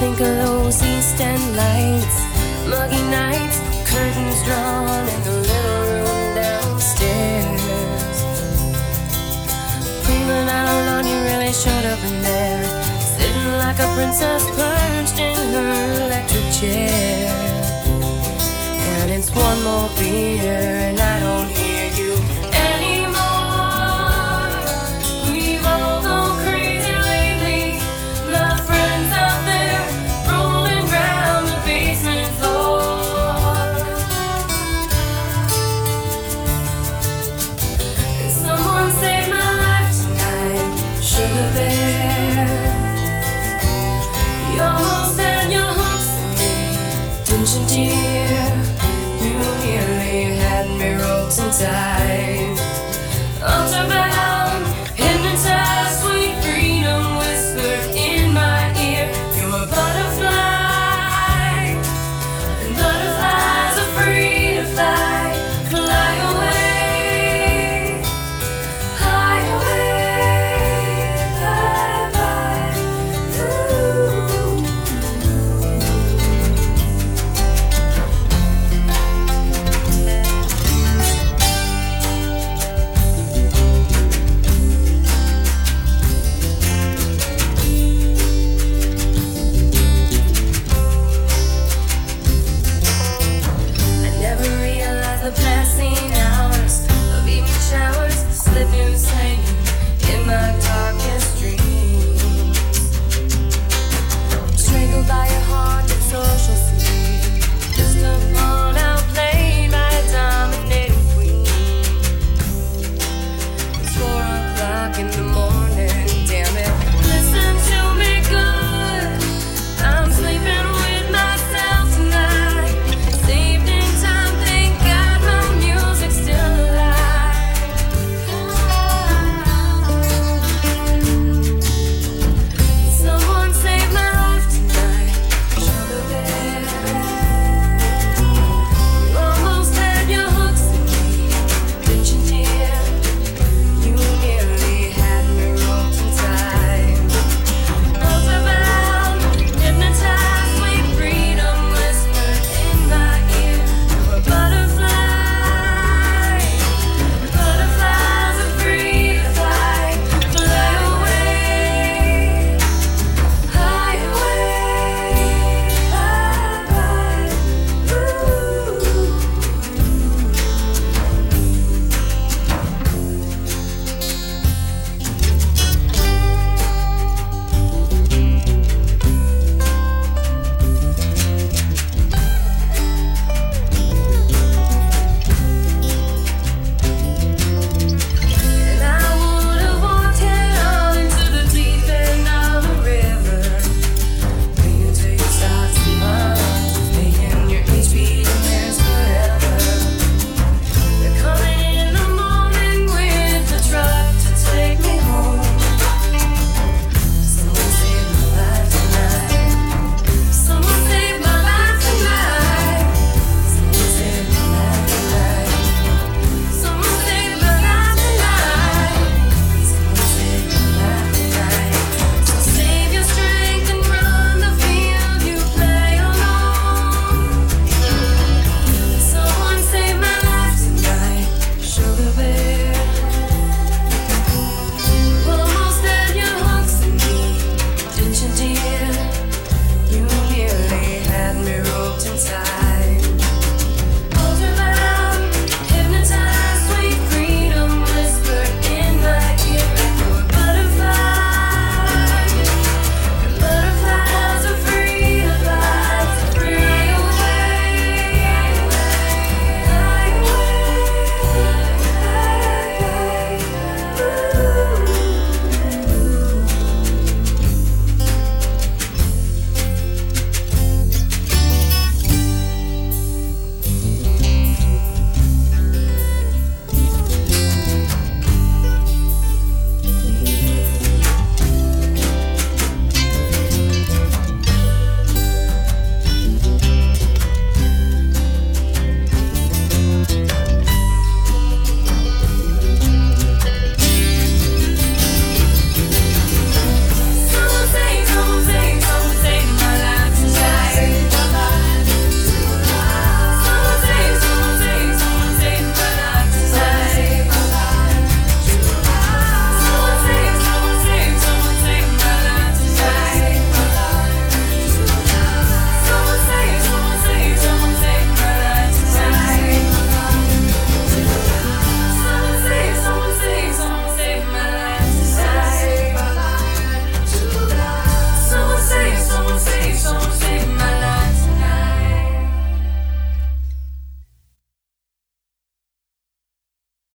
flickering lights, muggy nights, curtains drawn in the little room downstairs. Prima donna, you really showed up in there, sitting like a princess perched in her electric chair. And it's one more beer, and I don't in the